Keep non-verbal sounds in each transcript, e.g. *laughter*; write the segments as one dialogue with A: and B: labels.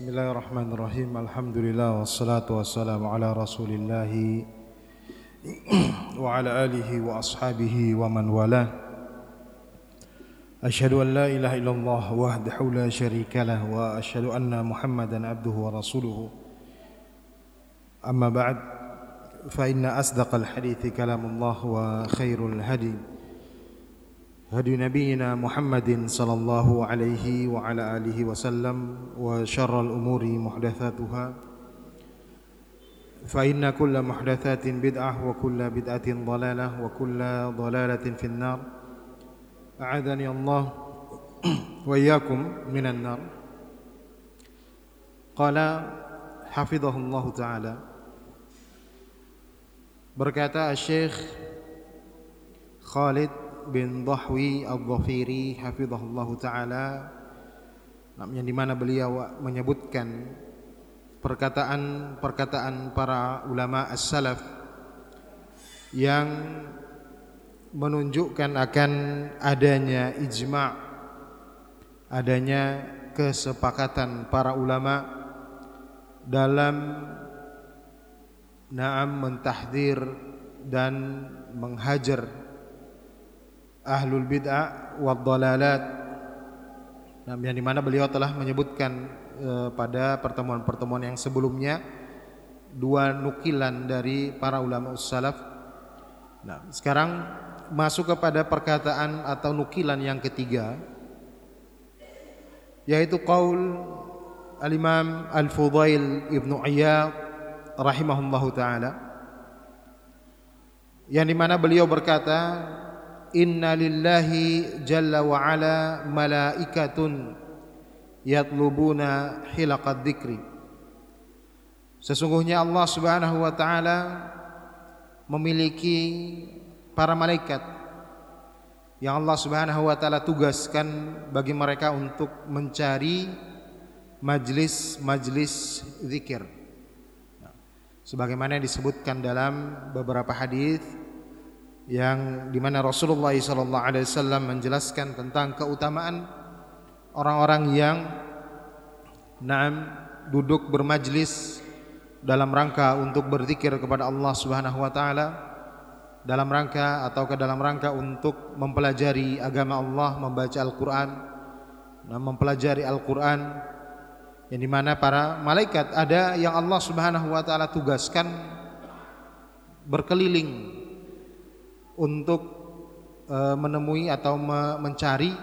A: Bismillahirrahmanirrahim. Alhamdulillah wassalatu wassalamu ala Rasulillah *clears throat* wa ala alihi wa ashabihi wa man wala. Asyhadu an la ilaha illallah wahdahu la syarika lah wa asyhadu anna Muhammadan abduhu wa rasuluhu. Amma ba'd fa inna asdaqal hadithi kalamullah wa khairul hadi هدي نبينا محمد صلى الله عليه وعلى آله وسلم وشر الأمور محدثاتها. فإن كل محدثات بدعة وكل بدعة ضلالة وكل ضلالة في النار. أعاذني الله وإياكم من النار. قال حفظه الله تعالى. berkata الشيخ خالد bin Dhahwi Al-Dhafiri hafizahullah taala. Yang di mana beliau menyebutkan perkataan-perkataan para ulama as-salaf yang menunjukkan akan adanya ijma' adanya kesepakatan para ulama dalam na'am mentahdir dan menghajar ahlul bid'ah wad dalalat yang di mana beliau telah menyebutkan e, pada pertemuan-pertemuan yang sebelumnya dua nukilan dari para ulama salaf. Nah, sekarang masuk kepada perkataan atau nukilan yang ketiga yaitu qaul al-Imam Al-Fudail Ibnu Iyad rahimahullahu taala yang di mana beliau berkata inna lillahi jalla wa ala malaikatun yatlubuna hilaqad dzikri Sesungguhnya Allah Subhanahu wa taala memiliki para malaikat yang Allah Subhanahu wa taala tugaskan bagi mereka untuk mencari majlis-majlis zikir. Sebagaimana disebutkan dalam beberapa hadis yang di mana Rasulullah SAW menjelaskan tentang keutamaan orang-orang yang naam duduk bermajlis dalam rangka untuk berzikir kepada Allah Subhanahu wa taala dalam rangka atau ke dalam rangka untuk mempelajari agama Allah, membaca Al-Qur'an, mempelajari Al-Qur'an yang di mana para malaikat ada yang Allah Subhanahu wa taala tugaskan berkeliling untuk e, menemui atau me mencari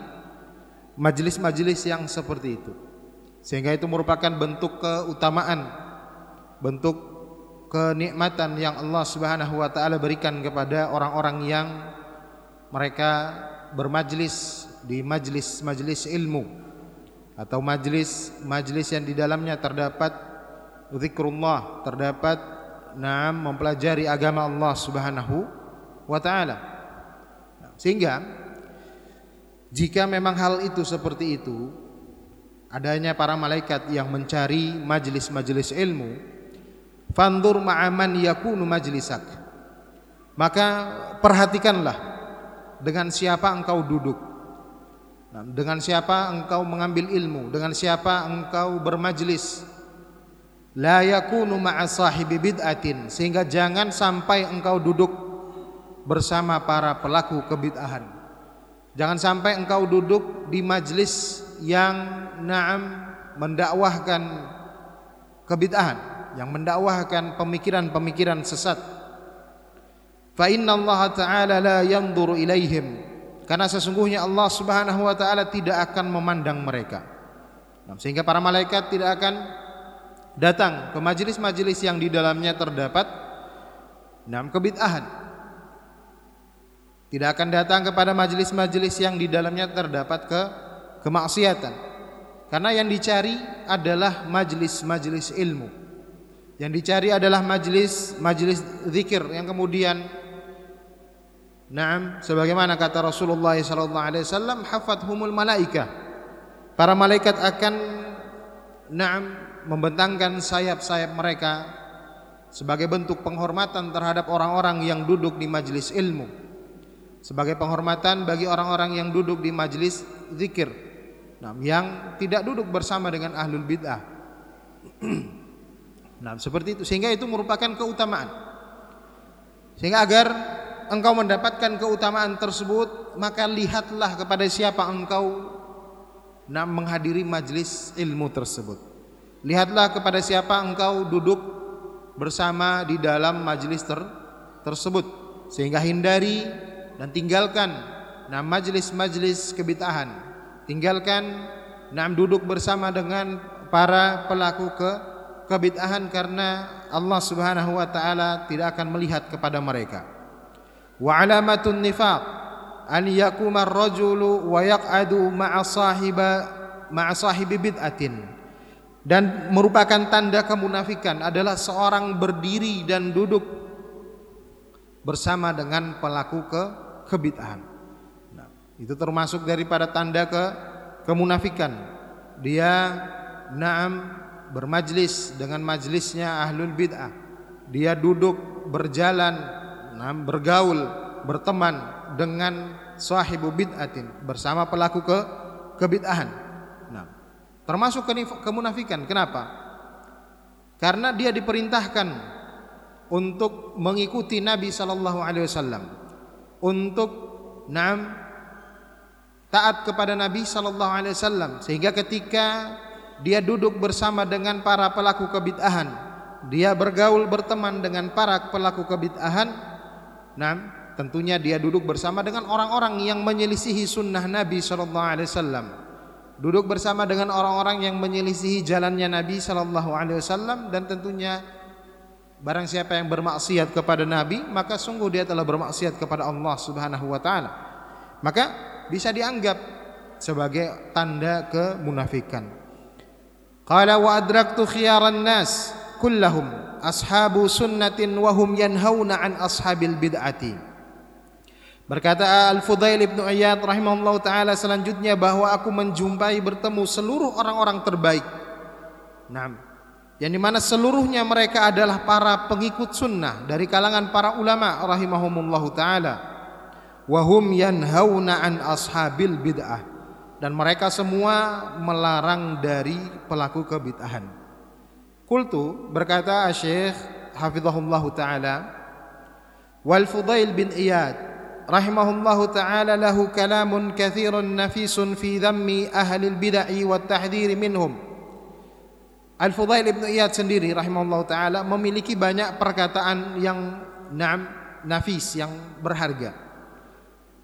A: majelis-majelis yang seperti itu. Sehingga itu merupakan bentuk keutamaan, bentuk kenikmatan yang Allah Subhanahu wa taala berikan kepada orang-orang yang mereka bermajlis di majlis-majlis ilmu atau majlis-majlis yang di dalamnya terdapat zikrullah, terdapat naam mempelajari agama Allah Subhanahu wa taala. Sehingga jika memang hal itu seperti itu, adanya para malaikat yang mencari majelis-majelis ilmu, fandur ma'aman yakunu majlisak. Maka perhatikanlah dengan siapa engkau duduk. Nah, dengan siapa engkau mengambil ilmu, dengan siapa engkau bermajlis. La yakunu ma'a sahibi bid'atin sehingga jangan sampai engkau duduk bersama para pelaku kebid'ahan. Jangan sampai engkau duduk di majlis yang na'am mendakwahkan kebid'ahan, yang mendakwahkan pemikiran-pemikiran sesat. Fa inna Allah Ta'ala la yanzuru ilaihim. Karena sesungguhnya Allah Subhanahu wa taala tidak akan memandang mereka. Nah, sehingga para malaikat tidak akan datang ke majelis-majelis yang di dalamnya terdapat enam kebid'ahan tidak akan datang kepada majelis-majelis yang di dalamnya terdapat ke kemaksiatan. Karena yang dicari adalah majelis-majelis ilmu. Yang dicari adalah majelis-majelis zikir yang kemudian Naam, sebagaimana kata Rasulullah sallallahu alaihi wasallam, hafathumul malaika. Para malaikat akan naam membentangkan sayap-sayap mereka sebagai bentuk penghormatan terhadap orang-orang yang duduk di majelis ilmu sebagai penghormatan bagi orang-orang yang duduk di majlis zikir. Nah, yang tidak duduk bersama dengan ahlul bid'ah. *clears throat* nah, seperti itu sehingga itu merupakan keutamaan. Sehingga agar engkau mendapatkan keutamaan tersebut, maka lihatlah kepada siapa engkau nak menghadiri majlis ilmu tersebut. Lihatlah kepada siapa engkau duduk bersama di dalam majlis ter tersebut sehingga hindari dan tinggalkan nah majlis-majlis kebitahan. Tinggalkan nah duduk bersama dengan para pelaku ke kebid'ahan karena Allah Subhanahu wa taala tidak akan melihat kepada mereka. Wa alamatun nifaq an yakuma ar-rajulu wa yaq'adu ma'a sahiba ma'a sahibi bid'atin. Dan merupakan tanda kemunafikan adalah seorang berdiri dan duduk bersama dengan pelaku ke kebid'ahan. Nah, itu termasuk daripada tanda ke kemunafikan. Dia na'am bermajlis dengan majlisnya ahlul bid'ah. Dia duduk berjalan, nah, bergaul, berteman dengan sahibu bid'atin bersama pelaku ke kebid'ahan. Nah, termasuk kemunafikan. Kenapa? Karena dia diperintahkan untuk mengikuti Nabi sallallahu alaihi wasallam. Untuk nam taat kepada Nabi sallallahu alaihi wasallam. Sehingga ketika dia duduk bersama dengan para pelaku kebid'ahan dia bergaul berteman dengan para pelaku kebid'ahan nah tentunya dia duduk bersama dengan orang-orang yang menyelisihi sunnah Nabi sallallahu alaihi wasallam. Duduk bersama dengan orang-orang yang menyelisihi jalannya Nabi sallallahu alaihi wasallam dan tentunya barang siapa yang bermaksiat kepada Nabi maka sungguh dia telah bermaksiat kepada Allah Subhanahu wa taala maka bisa dianggap sebagai tanda kemunafikan Qala wa adraktu khiyaran nas kullahum ashabu sunnatin wa hum yanhauna an ashabil bid'ati. Berkata Al-Fudail Ibnu Iyad rahimahullah taala selanjutnya bahwa aku menjumpai bertemu seluruh orang-orang terbaik. Naam. Yang di mana seluruhnya mereka adalah para pengikut sunnah dari kalangan para ulama rahimahumullah taala. Wahum yanhauna an ashabil bid'ah dan mereka semua melarang dari pelaku kebid'ahan. Kultu berkata Syekh Hafizahullah taala wal Fudail bin Iyad rahimahullah taala lahu kalamun kathirun nafisun fi dhammi ahli al-bid'ah wa tahdhir minhum. Al Fudail bin Iyad sendiri rahimahullah taala memiliki banyak perkataan yang na'am nafis yang berharga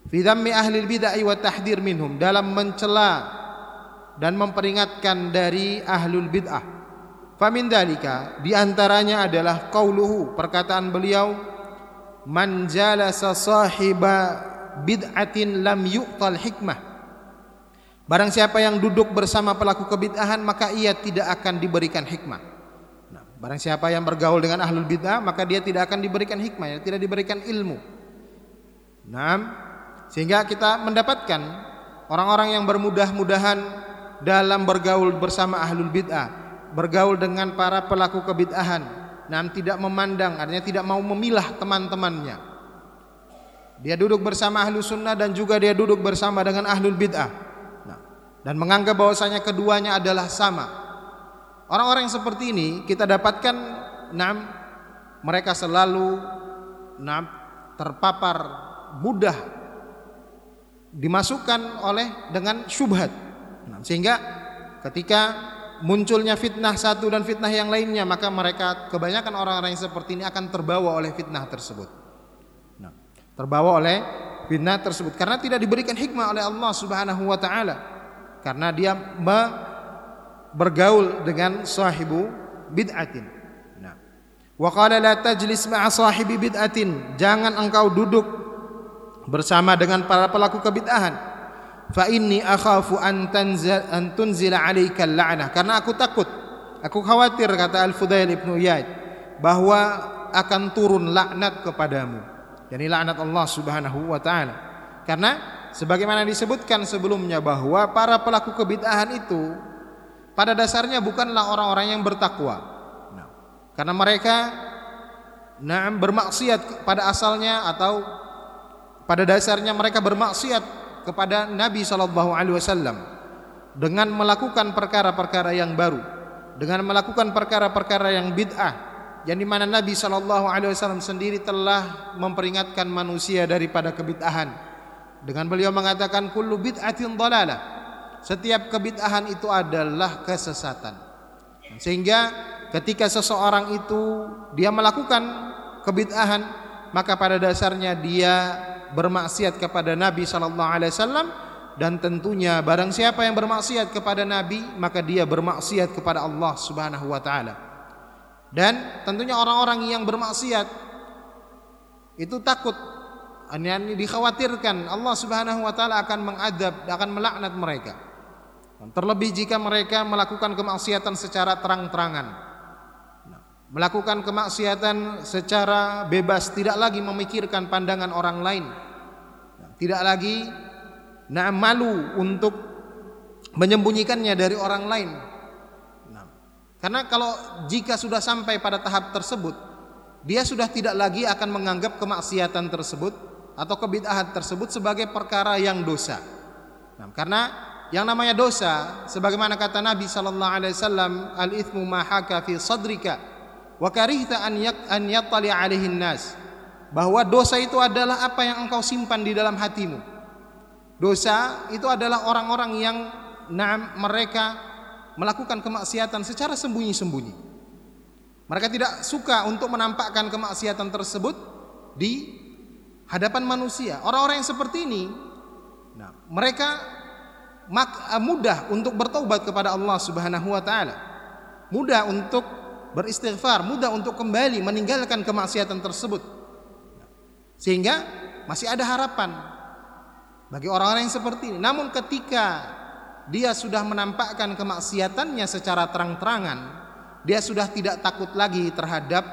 A: fi dhammi ahli bid'ah wa tahdir minhum dalam mencela dan memperingatkan dari ahlul bid'ah. Famin dalika di antaranya adalah qauluhu perkataan beliau man jalasa sahiba bid'atin lam yu'tal hikmah. Barang siapa yang duduk bersama pelaku kebid'ahan maka ia tidak akan diberikan hikmah. Nah, barang siapa yang bergaul dengan ahlul bid'ah maka dia tidak akan diberikan hikmah, ya, tidak diberikan ilmu. Nah, sehingga kita mendapatkan orang-orang yang bermudah-mudahan dalam bergaul bersama ahlul bid'ah, bergaul dengan para pelaku kebid'ahan, nam tidak memandang, artinya tidak mau memilah teman-temannya. Dia duduk bersama ahlu sunnah dan juga dia duduk bersama dengan ahlul bid'ah. Dan menganggap bahwasanya keduanya adalah sama. Orang-orang yang seperti ini kita dapatkan nam mereka selalu nam terpapar mudah dimasukkan oleh dengan syubhat. Nah, sehingga ketika munculnya fitnah satu dan fitnah yang lainnya, maka mereka kebanyakan orang-orang yang seperti ini akan terbawa oleh fitnah tersebut. Nah, terbawa oleh fitnah tersebut karena tidak diberikan hikmah oleh Allah Subhanahu wa taala. Karena dia bergaul dengan sahibu bid'atin. Nah, wa qala la tajlis ma'a sahibi bid'atin. Jangan engkau duduk bersama dengan para pelaku kebid'ahan. Fa inni akhafu an tanzil an tunzila alayka la'nah. Karena aku takut aku khawatir kata Al-Fudail Ibnu Iyad bahwa akan turun laknat kepadamu. Yakni laknat Allah Subhanahu wa taala. Karena sebagaimana disebutkan sebelumnya bahwa para pelaku kebid'ahan itu pada dasarnya bukanlah orang-orang yang bertakwa nah, karena mereka nah bermaksiat pada asalnya atau pada dasarnya mereka bermaksiat kepada Nabi sallallahu alaihi wasallam dengan melakukan perkara-perkara yang baru. dengan melakukan perkara-perkara yang bid'ah yang di mana Nabi Shallallahu Alaihi Wasallam sendiri telah memperingatkan manusia daripada kebid'ahan dengan beliau mengatakan kullu bid'atin dalalah setiap kebid'ahan itu adalah kesesatan sehingga ketika seseorang itu dia melakukan kebid'ahan maka pada dasarnya dia bermaksiat kepada Nabi Shallallahu Alaihi Wasallam dan tentunya barang siapa yang bermaksiat kepada Nabi maka dia bermaksiat kepada Allah Subhanahu wa taala. Dan tentunya orang-orang yang bermaksiat itu takut ini dikhawatirkan Allah Subhanahu wa taala akan mengadab, akan melaknat mereka. Terlebih jika mereka melakukan kemaksiatan secara terang-terangan. Melakukan kemaksiatan secara bebas, tidak lagi memikirkan pandangan orang lain. Tidak lagi nah malu untuk menyembunyikannya dari orang lain karena kalau jika sudah sampai pada tahap tersebut, dia sudah tidak lagi akan menganggap kemaksiatan tersebut atau kebid'ahan tersebut sebagai perkara yang dosa. Nah, karena yang namanya dosa sebagaimana kata Nabi sallallahu alaihi wasallam al-ithmu ma haka fi sadrika wa karihta an yak an yattali alaihi nas bahwa dosa itu adalah apa yang engkau simpan di dalam hatimu. Dosa itu adalah orang-orang yang nah, mereka melakukan kemaksiatan secara sembunyi-sembunyi. Mereka tidak suka untuk menampakkan kemaksiatan tersebut di hadapan manusia. Orang-orang yang seperti ini, nah, mereka eh, mudah untuk bertobat kepada Allah Subhanahu wa taala. Mudah untuk beristighfar, mudah untuk kembali meninggalkan kemaksiatan tersebut. Sehingga masih ada harapan bagi orang-orang yang seperti ini. Namun ketika dia sudah menampakkan kemaksiatannya secara terang-terangan, dia sudah tidak takut lagi terhadap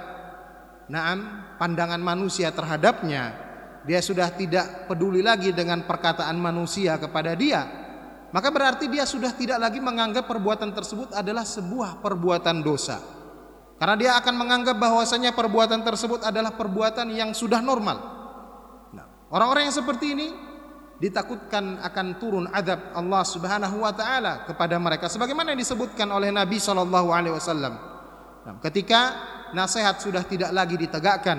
A: naam pandangan manusia terhadapnya. Dia sudah tidak peduli lagi dengan perkataan manusia kepada dia. Maka berarti dia sudah tidak lagi menganggap perbuatan tersebut adalah sebuah perbuatan dosa. Karena dia akan menganggap bahwasanya perbuatan tersebut adalah perbuatan yang sudah normal. Nah, orang-orang yang seperti ini ditakutkan akan turun adab Allah Subhanahu wa taala kepada mereka sebagaimana yang disebutkan oleh Nabi sallallahu alaihi wasallam. Nah, ketika nasihat sudah tidak lagi ditegakkan,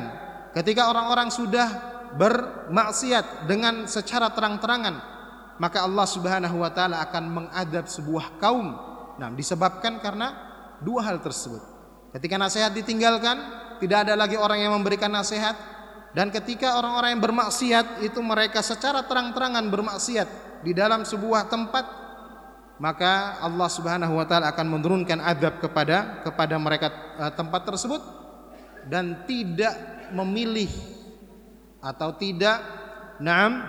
A: ketika orang-orang sudah bermaksiat dengan secara terang-terangan, maka Allah Subhanahu wa taala akan mengadab sebuah kaum. Nah, disebabkan karena dua hal tersebut. Ketika nasihat ditinggalkan, tidak ada lagi orang yang memberikan nasihat, dan ketika orang-orang yang bermaksiat itu mereka secara terang-terangan bermaksiat di dalam sebuah tempat, maka Allah Subhanahu wa taala akan menurunkan azab kepada kepada mereka uh, tempat tersebut dan tidak memilih atau tidak naam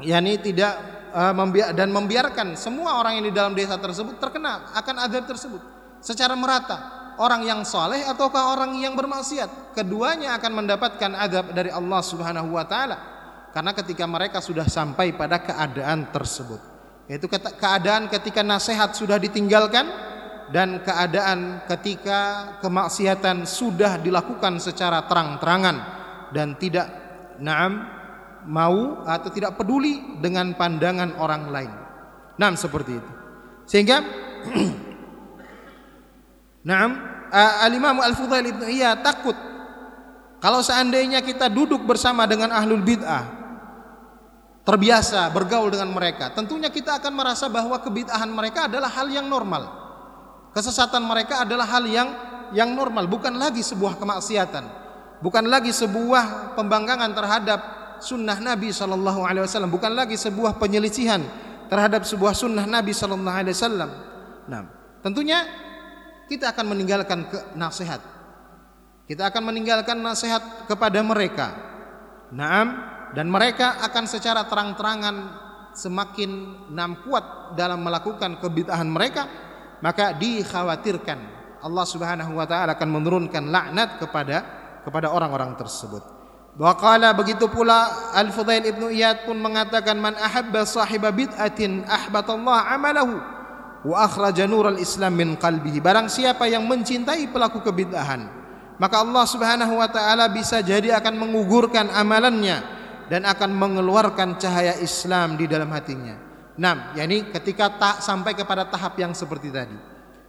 A: yakni tidak uh, dan membiarkan semua orang yang di dalam desa tersebut terkena akan azab tersebut secara merata. Orang yang soleh ataukah orang yang bermaksiat? Keduanya akan mendapatkan adab dari Allah Subhanahu wa taala karena ketika mereka sudah sampai pada keadaan tersebut. Yaitu keadaan ketika nasihat sudah ditinggalkan dan keadaan ketika kemaksiatan sudah dilakukan secara terang-terangan dan tidak naam mau atau tidak peduli dengan pandangan orang lain. Nah, seperti itu. Sehingga *clears throat* Naam, Al-Imam Al-Fudail Ibnu Iya takut kalau seandainya kita duduk bersama dengan ahlul bid'ah terbiasa bergaul dengan mereka, tentunya kita akan merasa bahwa kebid'ahan mereka adalah hal yang normal. Kesesatan mereka adalah hal yang yang normal, bukan lagi sebuah kemaksiatan, bukan lagi sebuah pembangkangan terhadap sunnah Nabi Shallallahu Alaihi Wasallam, bukan lagi sebuah penyelisihan terhadap sebuah sunnah Nabi Shallallahu Alaihi Wasallam. Nah, tentunya kita akan meninggalkan ke nasihat. Kita akan meninggalkan nasihat kepada mereka. Naam dan mereka akan secara terang-terangan semakin nam kuat dalam melakukan kebid'ahan mereka, maka dikhawatirkan Allah Subhanahu wa taala akan menurunkan laknat kepada kepada orang-orang tersebut. Waqala begitu pula Al-Fudail Ibnu Iyad pun mengatakan man ahabba sahiba bid'atin ahbatallahu amalahu wa akhraja nural Islam min qalbihi. Barang siapa yang mencintai pelaku kebid'ahan, maka Allah Subhanahu wa taala bisa jadi akan mengugurkan amalannya dan akan mengeluarkan cahaya Islam di dalam hatinya. Nam, yakni ketika tak sampai kepada tahap yang seperti tadi.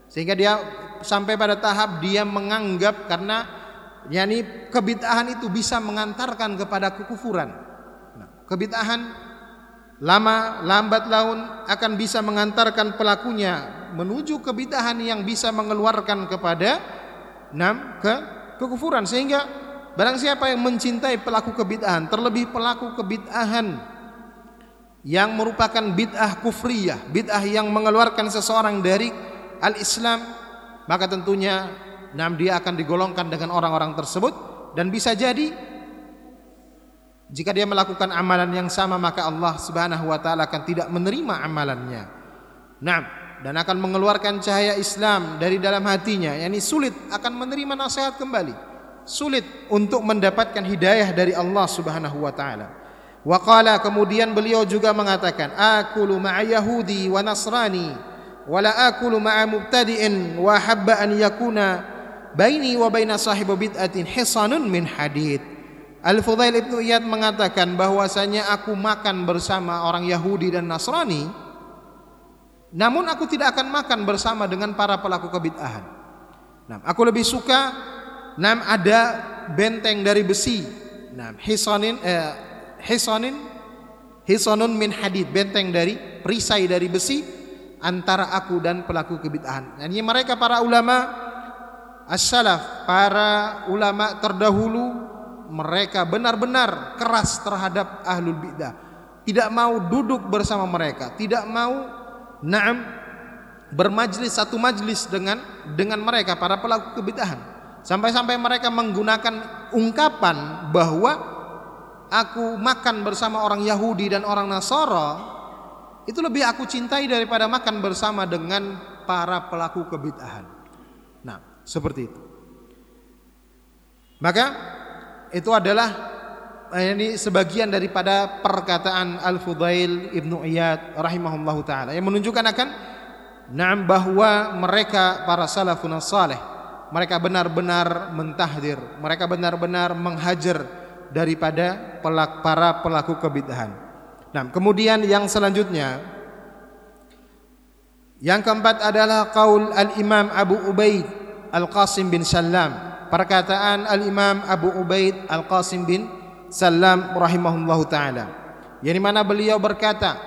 A: Sehingga dia sampai pada tahap dia menganggap karena yakni kebid'ahan itu bisa mengantarkan kepada kekufuran. Nah, kebid'ahan lama lambat laun akan bisa mengantarkan pelakunya menuju kebid'ahan yang bisa mengeluarkan kepada enam ke kekufuran sehingga barang siapa yang mencintai pelaku kebid'ahan terlebih pelaku kebid'ahan yang merupakan bid'ah kufriyah, bid'ah yang mengeluarkan seseorang dari al-Islam, maka tentunya nam dia akan digolongkan dengan orang-orang tersebut dan bisa jadi jika dia melakukan amalan yang sama maka Allah Subhanahu wa taala akan tidak menerima amalannya. Nah, dan akan mengeluarkan cahaya Islam dari dalam hatinya, yakni sulit akan menerima nasihat kembali. Sulit untuk mendapatkan hidayah dari Allah Subhanahu wa taala. Waqala kemudian beliau juga mengatakan akulu ma'a yahudi wa nasrani wala akulu ma'a mubtadi'in wa habba an yakuna baini wa baina sahibi bid'atin hisanun min hadid Al-Fudail Ibnu Iyad mengatakan bahwasanya aku makan bersama orang Yahudi dan Nasrani namun aku tidak akan makan bersama dengan para pelaku kebid'ahan. Nah, aku lebih suka nam ada benteng dari besi. Nah, hisanin eh, hisanin hisanun min hadid benteng dari perisai dari besi antara aku dan pelaku kebid'ahan. Yani mereka para ulama as-salaf, para ulama terdahulu mereka benar-benar keras terhadap ahlul bidah. Tidak mau duduk bersama mereka, tidak mau na'am bermajlis satu majlis dengan dengan mereka para pelaku kebid'ahan. Sampai-sampai mereka menggunakan ungkapan bahwa aku makan bersama orang Yahudi dan orang Nasara itu lebih aku cintai daripada makan bersama dengan para pelaku kebid'ahan. Seperti itu. Maka itu adalah eh, ini sebagian daripada perkataan Al-Fudail Ibnu Iyad rahimahullahu taala yang menunjukkan akan na'am bahwa mereka para salafun saleh mereka benar-benar mentahdir, mereka benar-benar menghajar daripada pelak, para pelaku kebid'ahan. Nah, kemudian yang selanjutnya yang keempat adalah qaul al-Imam Abu Ubaid Al-Qasim bin Salam perkataan Al-Imam Abu Ubaid Al-Qasim bin Salam Rahimahullah taala. Yang mana beliau berkata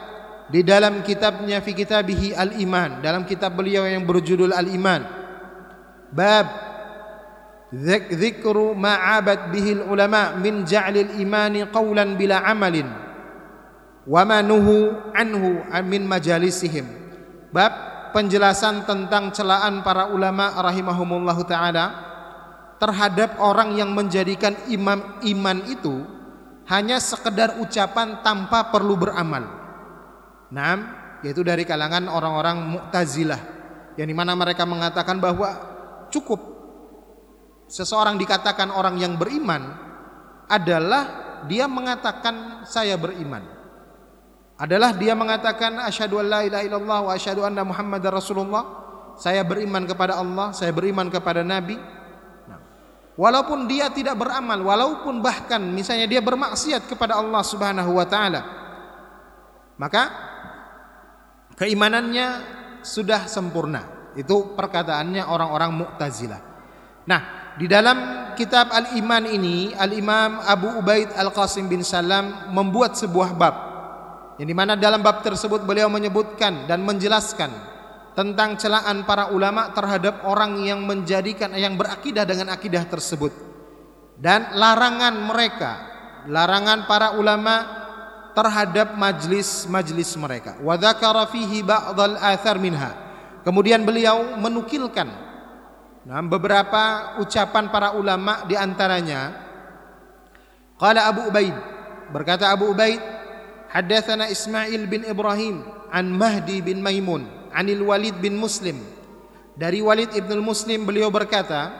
A: di dalam kitabnya fi kitabihi Al-Iman dalam kitab beliau yang berjudul Al-Iman bab Zikru ma'abat bihil ulama min ja'lil imani qawlan bila amalin wa manuhu anhu min majalisihim. Bab penjelasan tentang celaan para ulama rahimahumullahu taala terhadap orang yang menjadikan imam iman itu hanya sekedar ucapan tanpa perlu beramal. Naam, yaitu dari kalangan orang-orang Mu'tazilah yang di mana mereka mengatakan bahwa cukup seseorang dikatakan orang yang beriman adalah dia mengatakan saya beriman. Adalah dia mengatakan asyhadu an la ilaha illallah wa asyhadu anna muhammadar rasulullah. Saya beriman kepada Allah, saya beriman kepada nabi. Nah, walaupun dia tidak beramal, walaupun bahkan misalnya dia bermaksiat kepada Allah Subhanahu wa taala. Maka keimanannya sudah sempurna. Itu perkataannya orang-orang Mu'tazilah. Nah, di dalam kitab Al-Iman ini, Al-Imam Abu Ubaid Al-Qasim bin Salam membuat sebuah bab. Yang di mana dalam bab tersebut beliau menyebutkan dan menjelaskan tentang celaan para ulama terhadap orang yang menjadikan yang berakidah dengan akidah tersebut dan larangan mereka, larangan para ulama terhadap majlis-majlis mereka. Wa dzakara fihi ba'dal athar minha. Kemudian beliau menukilkan Nah, beberapa ucapan para ulama di antaranya qala Abu Ubaid berkata Abu Ubaid haddatsana Ismail bin Ibrahim an Mahdi bin Maimun anil Walid bin Muslim. Dari Walid ibn Muslim beliau berkata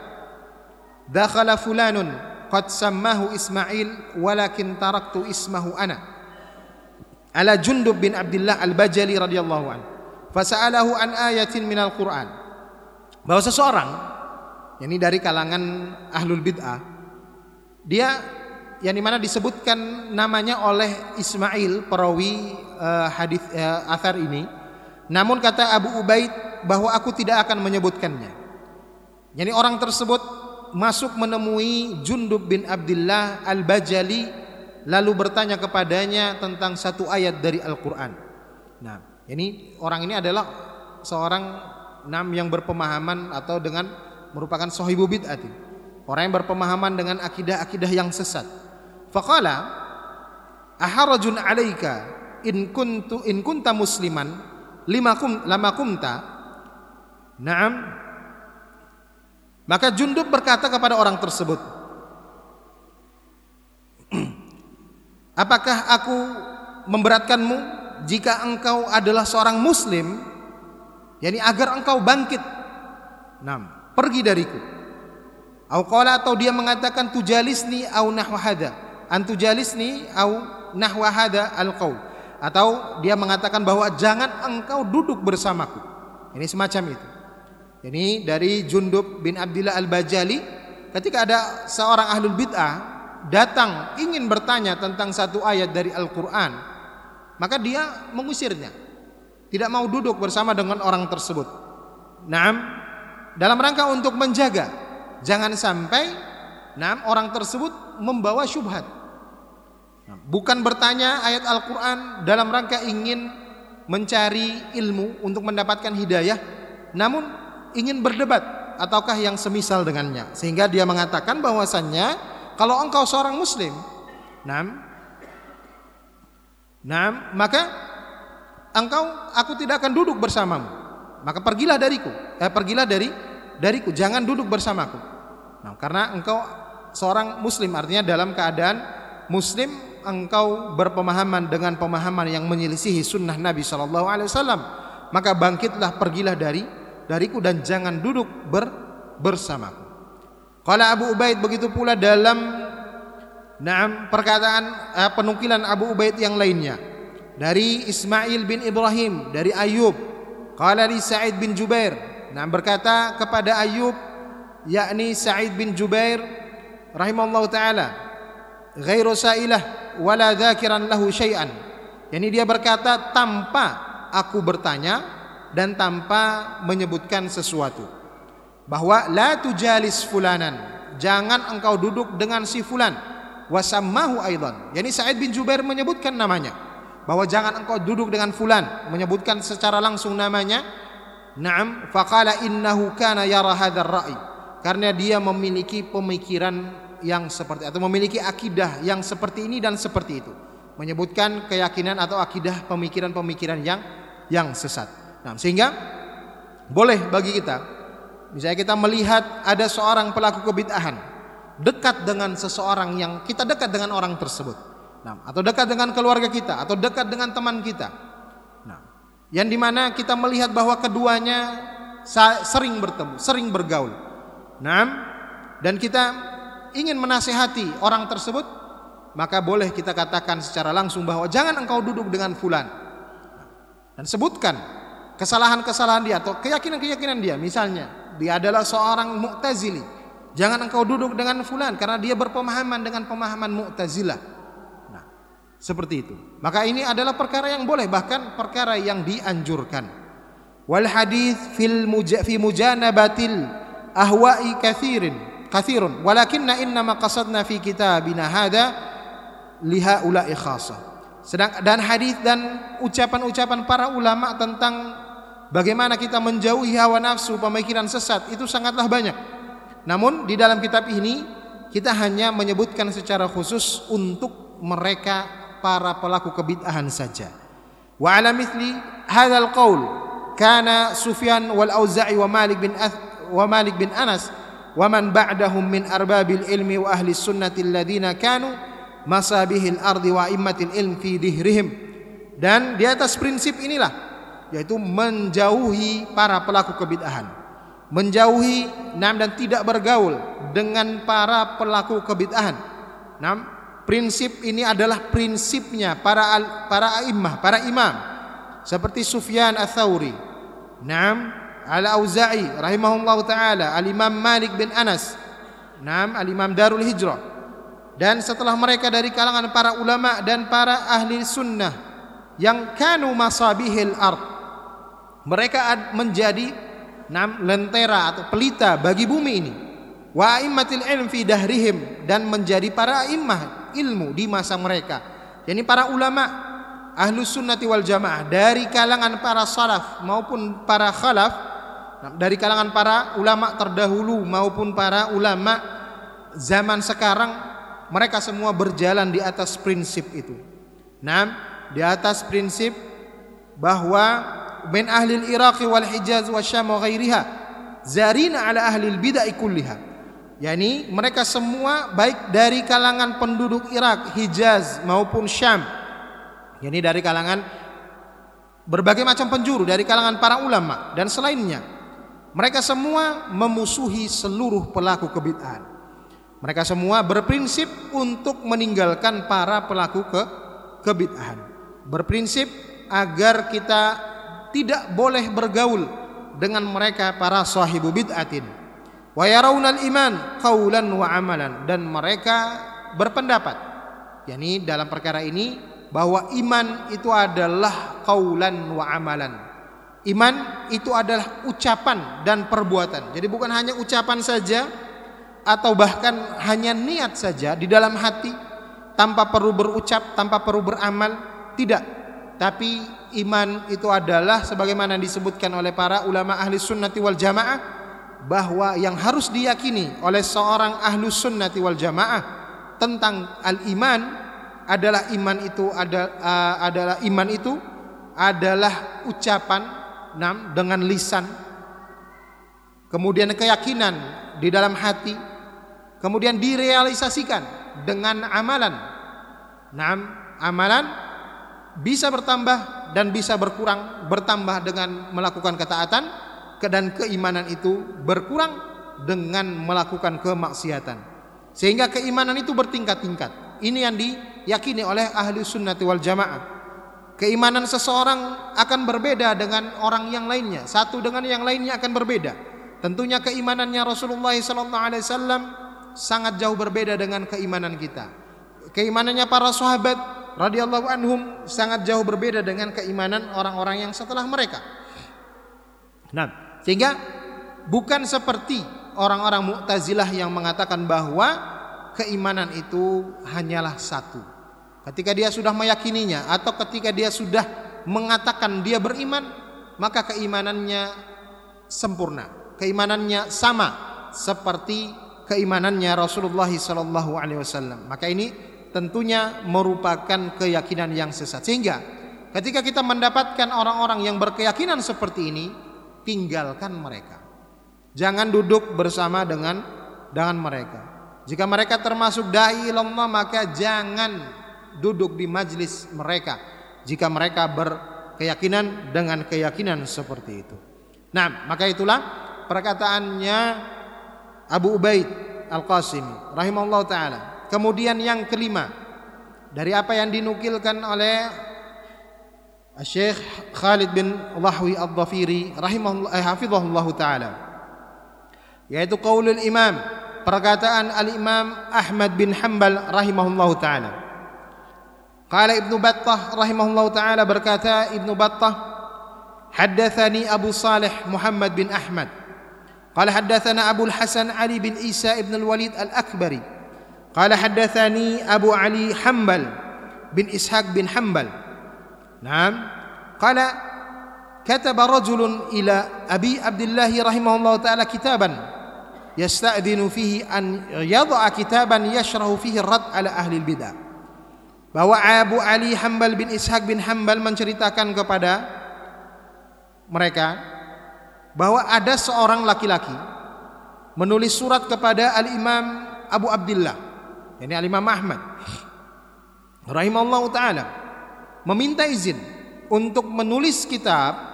A: dakhala fulanun qad sammahu Ismail walakin taraktu ismahu ana. Ala Jundub bin Abdullah al-Bajali radhiyallahu an. Fasa'alahu an ayatin minal Qur'an. Bahwa seseorang ini dari kalangan ahlul bid'ah dia yang di mana disebutkan namanya oleh Ismail perawi uh, hadis uh, athar ini namun kata Abu Ubaid bahwa aku tidak akan menyebutkannya. Jadi orang tersebut masuk menemui Jundub bin Abdullah Al-Bajali lalu bertanya kepadanya tentang satu ayat dari Al-Qur'an. Nah, ini orang ini adalah seorang nam yang berpemahaman atau dengan merupakan sahibu bid'ah. Orang yang berpemahaman dengan akidah-akidah yang sesat. Faqala aharajun 'alaika in kuntu in kunta musliman limakum lamakumta Naam. Maka Jundub berkata kepada orang tersebut *clears throat* Apakah aku memberatkanmu jika engkau adalah seorang muslim? Yakni agar engkau bangkit. Naam. Pergi dariku. Au atau dia mengatakan tujalisni au nahwa hada antujalisni au nahwa hada alqaul. Atau dia mengatakan bahwa jangan engkau duduk bersamaku. Ini semacam itu. Ini dari Jundub bin Abdullah Al-Bajali. Ketika ada seorang ahlul bid'ah datang ingin bertanya tentang satu ayat dari Al-Qur'an maka dia mengusirnya. Tidak mau duduk bersama dengan orang tersebut. Naam. Dalam rangka untuk menjaga Jangan sampai nah, orang tersebut membawa syubhat. Bukan bertanya ayat Al-Quran dalam rangka ingin mencari ilmu untuk mendapatkan hidayah, namun ingin berdebat ataukah yang semisal dengannya. Sehingga dia mengatakan bahwasannya kalau engkau seorang muslim, nam, nam, maka engkau aku tidak akan duduk bersamamu. Maka pergilah dariku, eh, pergilah dari dariku, jangan duduk bersamaku. Nah, karena engkau seorang muslim artinya dalam keadaan muslim engkau berpemahaman dengan pemahaman yang menyelisihi sunnah Nabi Shallallahu Alaihi Wasallam maka bangkitlah pergilah dari dariku dan jangan duduk ber, bersamaku. Kalau Abu Ubaid begitu pula dalam Naam perkataan eh, penukilan Abu Ubaid yang lainnya. Dari Ismail bin Ibrahim dari Ayub. Qala li Sa'id bin Jubair. Nah berkata kepada Ayub yakni Sa'id bin Jubair rahimallahu taala ghairu sa'ilah wala dzakiran lahu syai'an. Yani dia berkata tanpa aku bertanya dan tanpa menyebutkan sesuatu. Bahwa la tujalis fulanan. Jangan engkau duduk dengan si fulan. Wasammahu aidan. Yani Sa'id bin Jubair menyebutkan namanya. Bahwa jangan engkau duduk dengan fulan, menyebutkan secara langsung namanya Naam, faqala innahu kana yara hadzal ra'i. Karena dia memiliki pemikiran yang seperti atau memiliki akidah yang seperti ini dan seperti itu. Menyebutkan keyakinan atau akidah pemikiran-pemikiran yang yang sesat. Nah, sehingga boleh bagi kita misalnya kita melihat ada seorang pelaku kebid'ahan dekat dengan seseorang yang kita dekat dengan orang tersebut. Nah, atau dekat dengan keluarga kita atau dekat dengan teman kita yang di mana kita melihat bahwa keduanya sering bertemu, sering bergaul. Nah, dan kita ingin menasehati orang tersebut, maka boleh kita katakan secara langsung bahwa jangan engkau duduk dengan fulan. Dan sebutkan kesalahan-kesalahan dia atau keyakinan-keyakinan dia. Misalnya, dia adalah seorang Mu'tazili. Jangan engkau duduk dengan fulan karena dia berpemahaman dengan pemahaman Mu'tazilah. Seperti itu. Maka ini adalah perkara yang boleh bahkan perkara yang dianjurkan. Wal hadis fil muja fi mujanabatil ahwa'i kathirin kathirun walakinna inna ma qasadna fi kitabina hada liha ula'i khasa. Sedang dan hadis dan ucapan-ucapan para ulama tentang bagaimana kita menjauhi hawa nafsu, pemikiran sesat itu sangatlah banyak. Namun di dalam kitab ini kita hanya menyebutkan secara khusus untuk mereka para pelaku kebid'ahan saja. Wa ala mithli hadzal qaul kana Sufyan wal Auza'i wa Malik bin Ath wa Malik bin Anas wa man ba'dahum min arbabil ilmi wa ahli sunnati alladziina kanu masabihil ardi wa immatil ilm fi dihrihim. Dan di atas prinsip inilah yaitu menjauhi para pelaku kebid'ahan. Menjauhi nam dan tidak bergaul dengan para pelaku kebid'ahan. Nam Prinsip ini adalah prinsipnya para para imam, para imam seperti Sufyan Ats-Tsauri. Naam, Al-Auza'i rahimahullahu taala, Al-Imam Malik bin Anas. Naam, Al-Imam Darul Hijrah. Dan setelah mereka dari kalangan para ulama dan para ahli sunnah yang kanu masabihil ard Mereka menjadi nam lentera atau pelita bagi bumi ini. Wa immatil ilm fi dahrihim dan menjadi para imah ilmu di masa mereka. Yani para ulama ahlus sunnati wal jamaah dari kalangan para salaf maupun para khalaf dari kalangan para ulama terdahulu maupun para ulama zaman sekarang mereka semua berjalan di atas prinsip itu. Nah, di atas prinsip bahwa min ahli Iraq wal Hijaz wa Syam wa ghairiha zarina ala ahli bid'ah kulliha. Yani mereka semua baik dari kalangan penduduk Irak, Hijaz maupun Syam. Yani dari kalangan berbagai macam penjuru dari kalangan para ulama dan selainnya. Mereka semua memusuhi seluruh pelaku kebid'ahan. Mereka semua berprinsip untuk meninggalkan para pelaku ke kebid'ahan. Berprinsip agar kita tidak boleh bergaul dengan mereka para sahibu bid'atin. Wa yarawnal iman qaulan wa amalan dan mereka berpendapat yakni dalam perkara ini bahwa iman itu adalah qaulan wa amalan. Iman itu adalah ucapan dan perbuatan. Jadi bukan hanya ucapan saja atau bahkan hanya niat saja di dalam hati tanpa perlu berucap, tanpa perlu beramal, tidak. Tapi iman itu adalah sebagaimana disebutkan oleh para ulama ahli sunnati wal jamaah bahwa yang harus diyakini oleh seorang ahli sunnati wal jamaah tentang al iman adalah iman itu ada, uh, adalah iman itu adalah ucapan dengan lisan. Kemudian keyakinan di dalam hati. Kemudian direalisasikan dengan amalan. Nam amalan bisa bertambah dan bisa berkurang bertambah dengan melakukan ketaatan dan keimanan itu berkurang dengan melakukan kemaksiatan. Sehingga keimanan itu bertingkat-tingkat. Ini yang diyakini oleh ahli sunnati wal jamaah keimanan seseorang akan berbeda dengan orang yang lainnya satu dengan yang lainnya akan berbeda tentunya keimanannya Rasulullah SAW sangat jauh berbeda dengan keimanan kita keimanannya para sahabat radhiyallahu anhum sangat jauh berbeda dengan keimanan orang-orang yang setelah mereka. Nah, sehingga bukan seperti orang-orang Mu'tazilah yang mengatakan bahwa keimanan itu hanyalah satu. Ketika dia sudah meyakininya atau ketika dia sudah mengatakan dia beriman, maka keimanannya sempurna, keimanannya sama seperti keimanannya Rasulullah wasallam. Maka ini tentunya merupakan keyakinan yang sesat. Sehingga ketika kita mendapatkan orang-orang yang berkeyakinan seperti ini, tinggalkan mereka. Jangan duduk bersama dengan dengan mereka. Jika mereka termasuk dai Allah maka jangan duduk di majlis mereka jika mereka berkeyakinan dengan keyakinan seperti itu. Nah, maka itulah perkataannya Abu Ubaid Al-Qasimi rahimahullah taala Kemudian yang kelima dari apa yang dinukilkan oleh Syekh Khalid bin Lahwi Ad-Dhafiri rahimahullah eh, hafizahullah taala yaitu qaulul imam perkataan al-imam Ahmad bin Hanbal rahimahullah taala Qala Ibnu Battah rahimahullah taala berkata Ibnu Battah haddatsani Abu Salih Muhammad bin Ahmad قال حدثنا أبو الحسن علي بن عيسى بن الوليد الأكبري. قال حدثني أبو علي حنبل بن إسحاق بن حنبل. نعم. قال كتب رجل إلى أبي عبد الله رحمه الله تعالى كتابا يستأذن فيه أن يضع كتابا يشرح فيه الرد على أهل البدع. Bahwa Abu Ali Hambal bin Ishaq bin Hambal menceritakan kepada mereka bahwa ada seorang laki-laki menulis surat kepada Al-Imam Abu Abdullah yakni Al-Imam Ahmad rahimahullah taala meminta izin untuk menulis kitab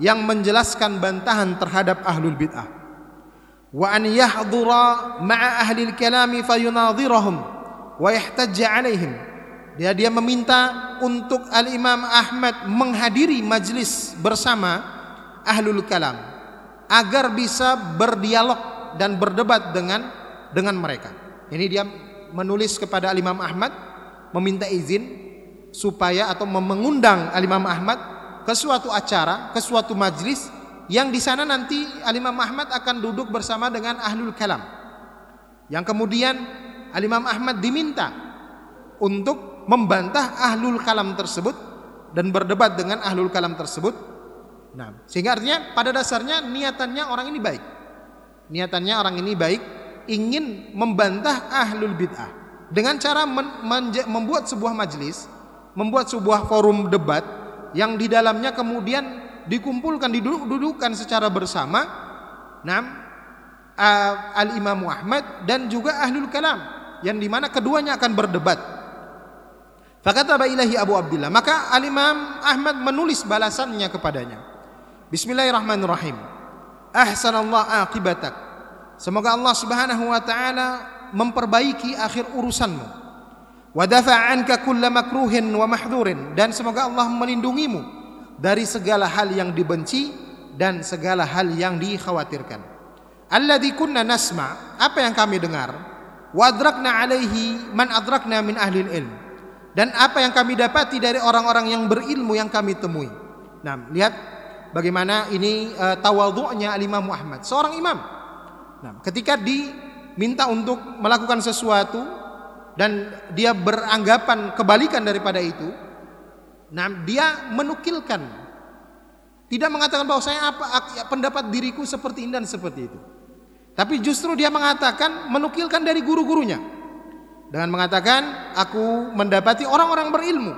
A: yang menjelaskan bantahan terhadap ahlul bid'ah. Wa an yahdura ma'a ahli al-kalami fayunadhirahum wa yahtajja alaihim dia dia meminta untuk Al-Imam Ahmad menghadiri majlis bersama ahlul kalam agar bisa berdialog dan berdebat dengan dengan mereka. Ini dia menulis kepada Imam Ahmad meminta izin supaya atau mengundang Imam Ahmad ke suatu acara, ke suatu majlis yang di sana nanti Al-Imam Ahmad akan duduk bersama dengan ahlul kalam. Yang kemudian Al-Imam Ahmad diminta untuk membantah ahlul kalam tersebut dan berdebat dengan ahlul kalam tersebut. Nah, sehingga artinya pada dasarnya niatannya orang ini baik. Niatannya orang ini baik ingin membantah ahlul bid'ah dengan cara membuat sebuah majlis, membuat sebuah forum debat yang di dalamnya kemudian dikumpulkan diduduk-dudukan secara bersama nam al Imam Muhammad dan juga ahlul kalam yang di mana keduanya akan berdebat. Fakataba ilahi Abu Abdullah maka al Imam Ahmad menulis balasannya kepadanya. Bismillahirrahmanirrahim. Ahsanallah aqibatak. Semoga Allah Subhanahu wa taala memperbaiki akhir urusanmu wa dafa'a anka kulla makruhin wa mahdhurin dan semoga Allah melindungimu dari segala hal yang dibenci dan segala hal yang dikhawatirkan. Alladzi kunna nasma, apa yang kami dengar, wa adrakna alaihi man adrakna min ahli ilm. Dan apa yang kami dapati dari orang-orang yang berilmu yang kami temui. Nah, lihat bagaimana ini uh, tawadhu'nya Imam Muhammad, seorang imam. Nah, ketika diminta untuk melakukan sesuatu, dan dia beranggapan kebalikan daripada itu, nah dia menukilkan, tidak mengatakan bahwa saya apa pendapat diriku seperti ini dan seperti itu, tapi justru dia mengatakan menukilkan dari guru-gurunya dengan mengatakan aku mendapati orang-orang berilmu,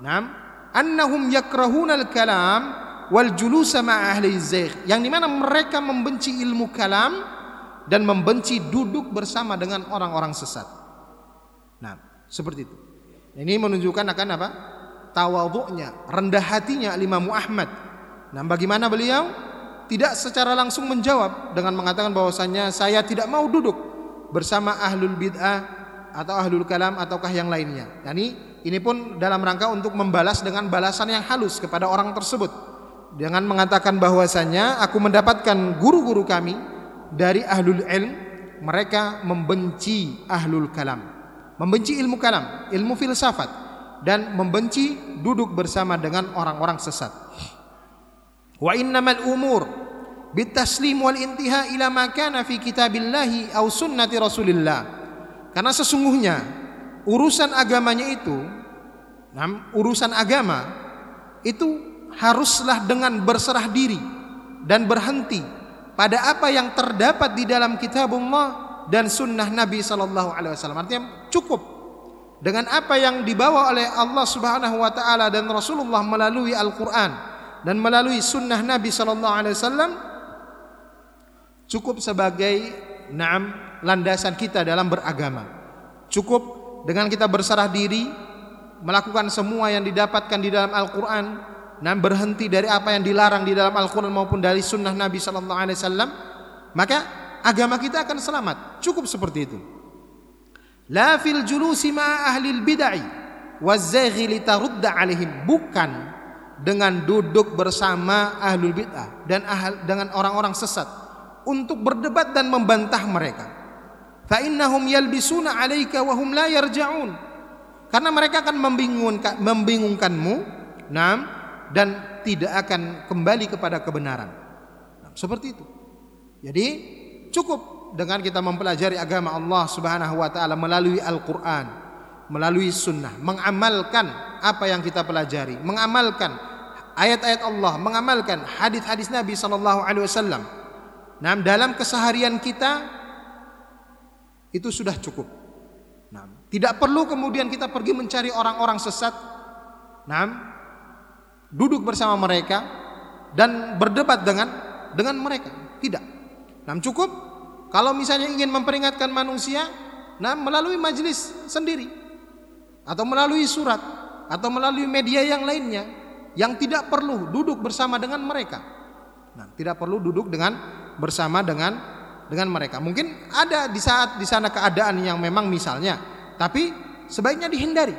A: nah annahum yakrahunal kalam wal julusa ma ahli yang di mana mereka membenci ilmu kalam dan membenci duduk bersama dengan orang-orang sesat. Nah, seperti itu. Ini menunjukkan akan apa? Tawadhu'nya, rendah hatinya Imam Ahmad. Nah, bagaimana beliau tidak secara langsung menjawab dengan mengatakan bahwasanya saya tidak mau duduk bersama ahlul bid'ah atau ahlul kalam ataukah yang lainnya. Nah, ini pun dalam rangka untuk membalas dengan balasan yang halus kepada orang tersebut dengan mengatakan bahwasanya aku mendapatkan guru-guru kami dari ahlul ilm mereka membenci ahlul kalam membenci ilmu kalam, ilmu filsafat dan membenci duduk bersama dengan orang-orang sesat. Wa innamal umur bitaslim wal intiha ila ma fi kitabillahi aw sunnati Rasulillah. Karena sesungguhnya urusan agamanya itu urusan agama itu haruslah dengan berserah diri dan berhenti pada apa yang terdapat di dalam kitabullah dan sunnah Nabi Sallallahu Alaihi Wasallam. Artinya cukup dengan apa yang dibawa oleh Allah Subhanahu Wa Taala dan Rasulullah melalui Al-Quran dan melalui sunnah Nabi Sallallahu Alaihi Wasallam cukup sebagai naam landasan kita dalam beragama. Cukup dengan kita berserah diri melakukan semua yang didapatkan di dalam Al-Quran dan berhenti dari apa yang dilarang di dalam Al-Quran maupun dari sunnah Nabi Sallallahu Alaihi Wasallam maka agama kita akan selamat. Cukup seperti itu. La fil julusi ma ahli bid'ah wazaghi litarudda alaihim bukan dengan duduk bersama ahlul bid'ah dan ahl, dengan orang-orang sesat untuk berdebat dan membantah mereka. Fa innahum yalbisuna 'alaika wa hum la yarja'un. Karena mereka akan membingungkan membingungkanmu, nah, dan tidak akan kembali kepada kebenaran. Nah, seperti itu. Jadi Cukup dengan kita mempelajari agama Allah Subhanahu wa taala melalui Al-Qur'an, melalui sunnah, mengamalkan apa yang kita pelajari, mengamalkan ayat-ayat Allah, mengamalkan hadis-hadis Nabi sallallahu alaihi wasallam. Dalam keseharian kita itu sudah cukup. Nah, tidak perlu kemudian kita pergi mencari orang-orang sesat. Nah, duduk bersama mereka dan berdebat dengan dengan mereka. Tidak. Nah, cukup kalau misalnya ingin memperingatkan manusia, nah melalui majelis sendiri atau melalui surat atau melalui media yang lainnya yang tidak perlu duduk bersama dengan mereka. Nah, tidak perlu duduk dengan bersama dengan dengan mereka. Mungkin ada di saat di sana keadaan yang memang misalnya, tapi sebaiknya dihindari.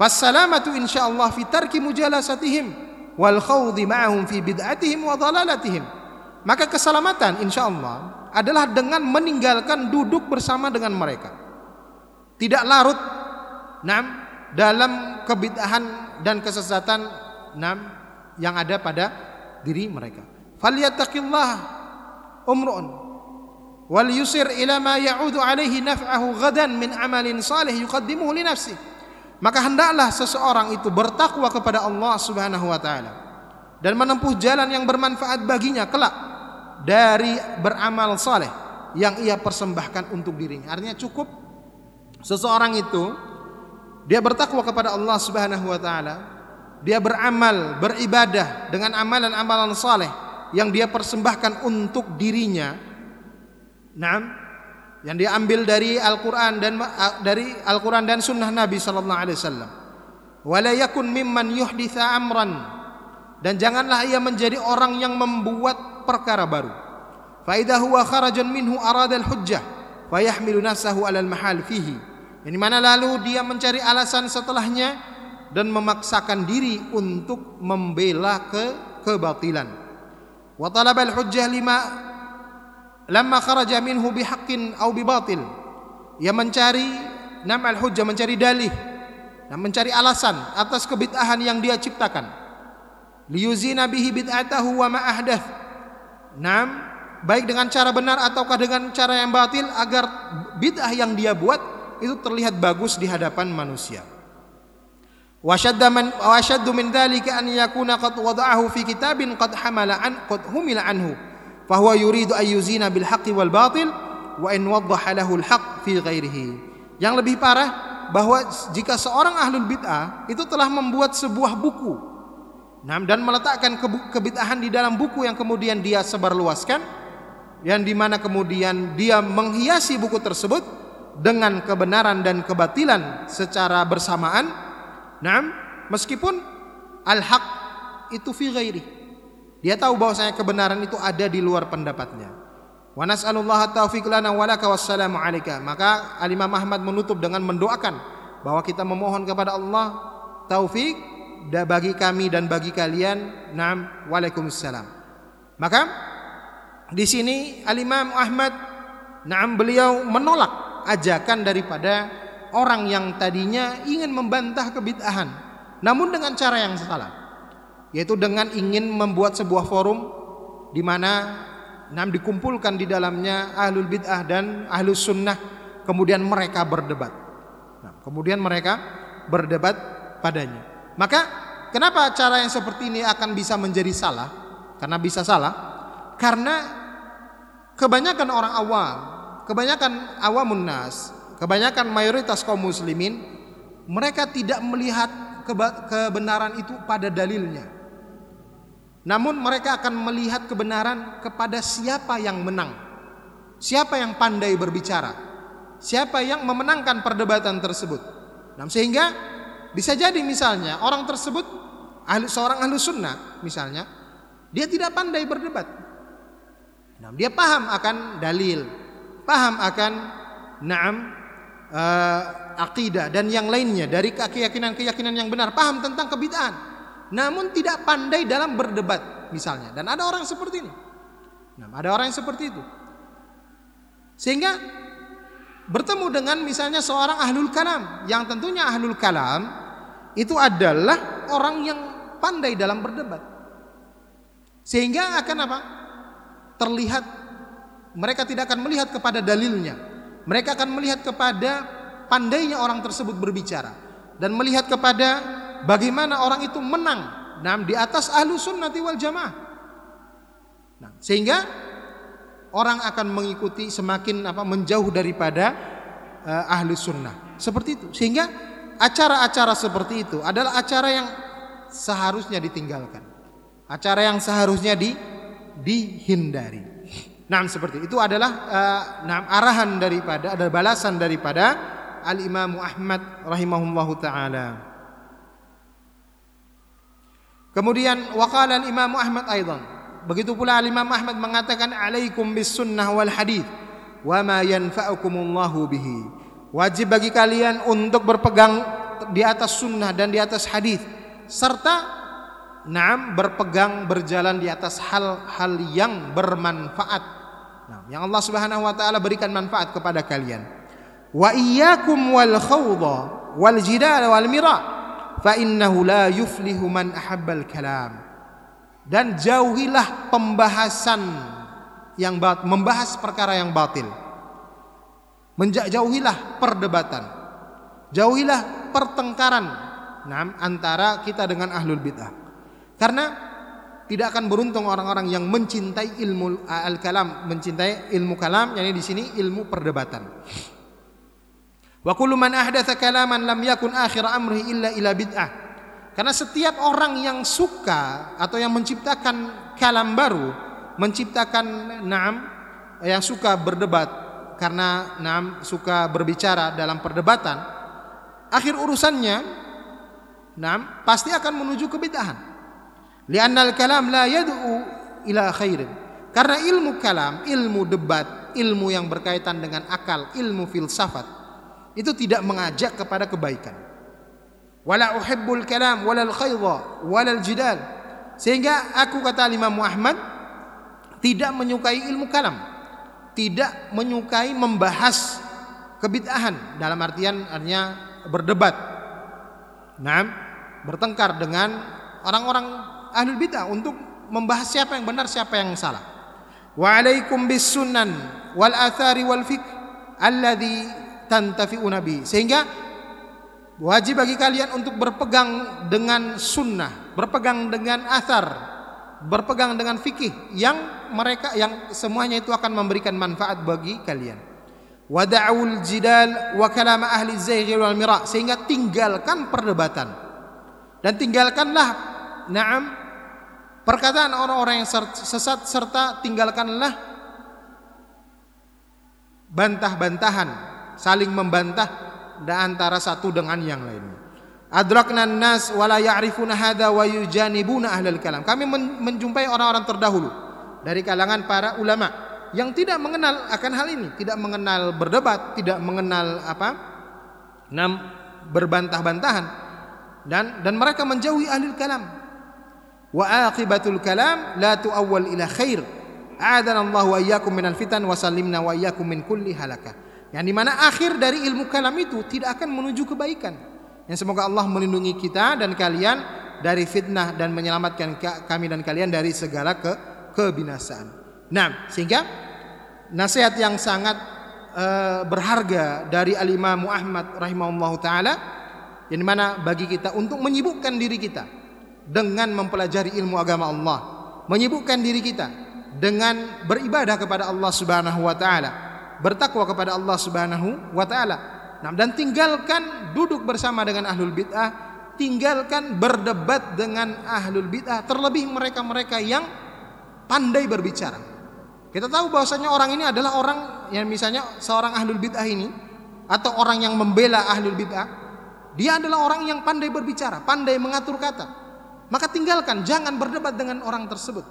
A: Wassalamatu insyaallah fi tarki mujalasatihim wal khawdi ma'ahum fi bid'atihim wa dhalalatihim. Maka keselamatan insyaallah adalah dengan meninggalkan duduk bersama dengan mereka. Tidak larut nam dalam kebid'ahan dan kesesatan nam yang ada pada diri mereka. Falyattaqillah umrun wal yusir ila ma ya'udu alaihi naf'ahu ghadan min amalin salih yuqaddimuhu li nafsi. Maka hendaklah seseorang itu bertakwa kepada Allah Subhanahu wa taala dan menempuh jalan yang bermanfaat baginya kelak dari beramal saleh yang ia persembahkan untuk dirinya. Artinya cukup seseorang itu dia bertakwa kepada Allah Subhanahu wa taala, dia beramal, beribadah dengan amalan-amalan saleh yang dia persembahkan untuk dirinya. Naam, yang dia ambil dari Al-Qur'an dan dari Al-Qur'an dan sunnah Nabi sallallahu alaihi wasallam. Wala yakun mimman yuhditha amran dan janganlah ia menjadi orang yang membuat perkara baru. Fa idza huwa kharajan minhu arada al-hujjah fa yahmilu nafsahu 'ala al-mahal fihi. Yang mana lalu dia mencari alasan setelahnya dan memaksakan diri untuk membela ke kebatilan wa talaba al-hujjah lima Lama kharaja minhu bihaqqin aw bibatil. Ia mencari nam al hujjah mencari dalih dan mencari alasan atas kebid'ahan yang dia ciptakan. Liyuzina bihi bid'atahu wa ma ahdath nam baik dengan cara benar ataukah dengan cara yang batil agar bid'ah yang dia buat itu terlihat bagus di hadapan manusia. Washadda man washaddu min dhalika an yakuna qad wada'ahu fi kitabin qad hamala an qad humila anhu. فهو yuridu ayyuzina bil بالحق wal وإن wa in الحق في غيره. Yang lebih parah bahwa jika seorang ahlul bid'ah itu telah membuat sebuah buku dan meletakkan kebid'ahan di dalam buku yang kemudian dia sebarluaskan yang di mana kemudian dia menghiasi buku tersebut dengan kebenaran dan kebatilan secara bersamaan nah meskipun al-haq itu fi ghairi dia tahu bahwasanya kebenaran itu ada di luar pendapatnya. Wa nas'alullaha taufiq lana wa laka wassalamu alayka. Maka Al-Imam Ahmad menutup dengan mendoakan bahwa kita memohon kepada Allah taufik bagi kami dan bagi kalian. Naam, waalaikumsalam. Maka di sini Al-Imam Ahmad naam beliau menolak ajakan daripada orang yang tadinya ingin membantah kebid'ahan namun dengan cara yang salah yaitu dengan ingin membuat sebuah forum di mana nam dikumpulkan di dalamnya ahlul bid'ah dan ahlus sunnah kemudian mereka berdebat. Nah, kemudian mereka berdebat padanya. Maka kenapa cara yang seperti ini akan bisa menjadi salah? Karena bisa salah karena kebanyakan orang awam kebanyakan awamun nas kebanyakan mayoritas kaum muslimin mereka tidak melihat kebenaran itu pada dalilnya. Namun mereka akan melihat kebenaran kepada siapa yang menang. Siapa yang pandai berbicara. Siapa yang memenangkan perdebatan tersebut. Nah, sehingga bisa jadi misalnya orang tersebut seorang ahli sunnah misalnya dia tidak pandai berdebat. Nah, dia paham akan dalil, paham akan naam uh, akidah dan yang lainnya dari keyakinan-keyakinan yang benar, paham tentang kebid'ahan, namun tidak pandai dalam berdebat misalnya. Dan ada orang seperti ini. Nah, ada orang yang seperti itu. Sehingga bertemu dengan misalnya seorang ahlul kalam yang tentunya ahlul kalam itu adalah orang yang pandai dalam berdebat. Sehingga akan apa? Terlihat mereka tidak akan melihat kepada dalilnya, mereka akan melihat kepada pandainya orang tersebut berbicara dan melihat kepada bagaimana orang itu menang nah, di atas ahlu sunnati wal jamaah. Nah, sehingga orang akan mengikuti semakin apa menjauh daripada uh, ahli sunnah. Seperti itu. Sehingga acara-acara seperti itu adalah acara yang seharusnya ditinggalkan. Acara yang seharusnya di, dihindari. Nah, seperti itu adalah uh, nah, arahan daripada ada balasan daripada Al Imam Ahmad rahimahullahu taala. Kemudian waqala Al Imam Ahmad aidan. Begitu pula Imam Ahmad mengatakan alaikum bis sunnah wal hadis wa ma yanfa'ukumullahu bihi. Wajib bagi kalian untuk berpegang di atas sunnah dan di atas hadis serta Naam berpegang berjalan di atas hal-hal yang bermanfaat Nah, yang Allah Subhanahu wa taala berikan manfaat kepada kalian. Wa iyyakum wal khawdha wal jidal wal mira fa innahu la yuflihu man ahabbal kalam. dan jauhilah pembahasan yang bat, membahas perkara yang batil. Menjauhilah perdebatan. Jauhilah pertengkaran nah, antara kita dengan ahlul bid'ah. Karena tidak akan beruntung orang-orang yang mencintai ilmu al-kalam, mencintai ilmu kalam, yakni di sini ilmu perdebatan. Wa kullu man ahdatsa kalaman lam yakun akhir amrihi illa ila bid'ah. Karena setiap orang yang suka atau yang menciptakan kalam baru, menciptakan naam yang suka berdebat karena naam suka berbicara dalam perdebatan, akhir urusannya naam pasti akan menuju kebid'ahan. Li'annal kalam la yad'u ila khairin. Karena ilmu kalam, ilmu debat, ilmu yang berkaitan dengan akal, ilmu filsafat itu tidak mengajak kepada kebaikan. Wala uhibbul kalam walal khaydha walal jidal. Sehingga aku kata Imam Muhammad tidak menyukai ilmu kalam, tidak menyukai membahas kebid'ahan dalam artian artinya berdebat. Nah, bertengkar dengan orang-orang ahlul bid'ah untuk membahas siapa yang benar siapa yang salah. Wa alaikum bis sunan wal athari wal fiqh alladhi tantafi'una bi. Sehingga wajib bagi kalian untuk berpegang dengan sunnah, berpegang dengan athar, berpegang dengan fikih yang mereka yang semuanya itu akan memberikan manfaat bagi kalian. Wada'ul jidal wa kalam ahli zayghi wal mira sehingga tinggalkan perdebatan dan tinggalkanlah na'am Perkataan orang-orang yang sesat serta tinggalkanlah bantah-bantahan, saling membantah antara satu dengan yang lainnya. Adrakna nas wala ya'rifuna hadha wa yujanibuna ahlal kalam. Kami menjumpai orang-orang terdahulu dari kalangan para ulama yang tidak mengenal akan hal ini, tidak mengenal berdebat, tidak mengenal apa? Nam berbantah-bantahan dan dan mereka menjauhi ahli kalam wa aqibatul kalam la tuawwal ila khair adana Allah wa iyyakum minal fitan wa sallimna wa iyyakum min kulli halakah yang di mana akhir dari ilmu kalam itu tidak akan menuju kebaikan yang semoga Allah melindungi kita dan kalian dari fitnah dan menyelamatkan kami dan kalian dari segala ke kebinasaan. Nah, sehingga nasihat yang sangat uh, berharga dari Al-Imam Muhammad rahimahullahu taala yang di mana bagi kita untuk menyibukkan diri kita dengan mempelajari ilmu agama Allah, menyibukkan diri kita dengan beribadah kepada Allah Subhanahu wa taala, bertakwa kepada Allah Subhanahu wa taala. Nah, dan tinggalkan duduk bersama dengan ahlul bid'ah, tinggalkan berdebat dengan ahlul bid'ah, terlebih mereka-mereka yang pandai berbicara. Kita tahu bahwasanya orang ini adalah orang yang misalnya seorang ahlul bid'ah ini atau orang yang membela ahlul bid'ah, dia adalah orang yang pandai berbicara, pandai mengatur kata. Maka tinggalkan, jangan berdebat dengan orang tersebut.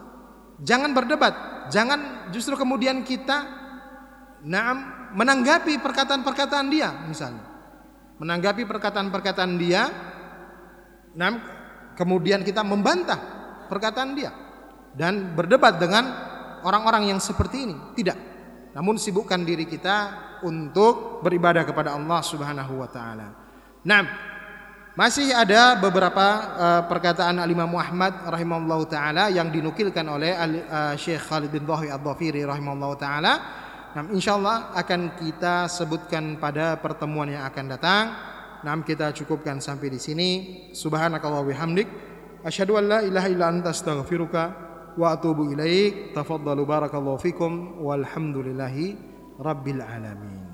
A: Jangan berdebat, jangan justru kemudian kita naam menanggapi perkataan-perkataan dia misalnya. Menanggapi perkataan-perkataan dia naam kemudian kita membantah perkataan dia dan berdebat dengan orang-orang yang seperti ini. Tidak. Namun sibukkan diri kita untuk beribadah kepada Allah Subhanahu wa taala. Nah, masih ada beberapa uh, perkataan Al-Imam Muhammad rahimahullahu taala yang dinukilkan oleh uh, Syekh Khalid bin Dhawi Ad-Dhafiri rahimahullahu taala. Nah, insyaallah akan kita sebutkan pada pertemuan yang akan datang. Nah, kita cukupkan sampai di sini. Subhanakallah bihamdik asyhadu an la ilaha illa anta astaghfiruka wa atubu ilaik. Tafaddalu barakallahu fikum walhamdulillahi rabbil alamin.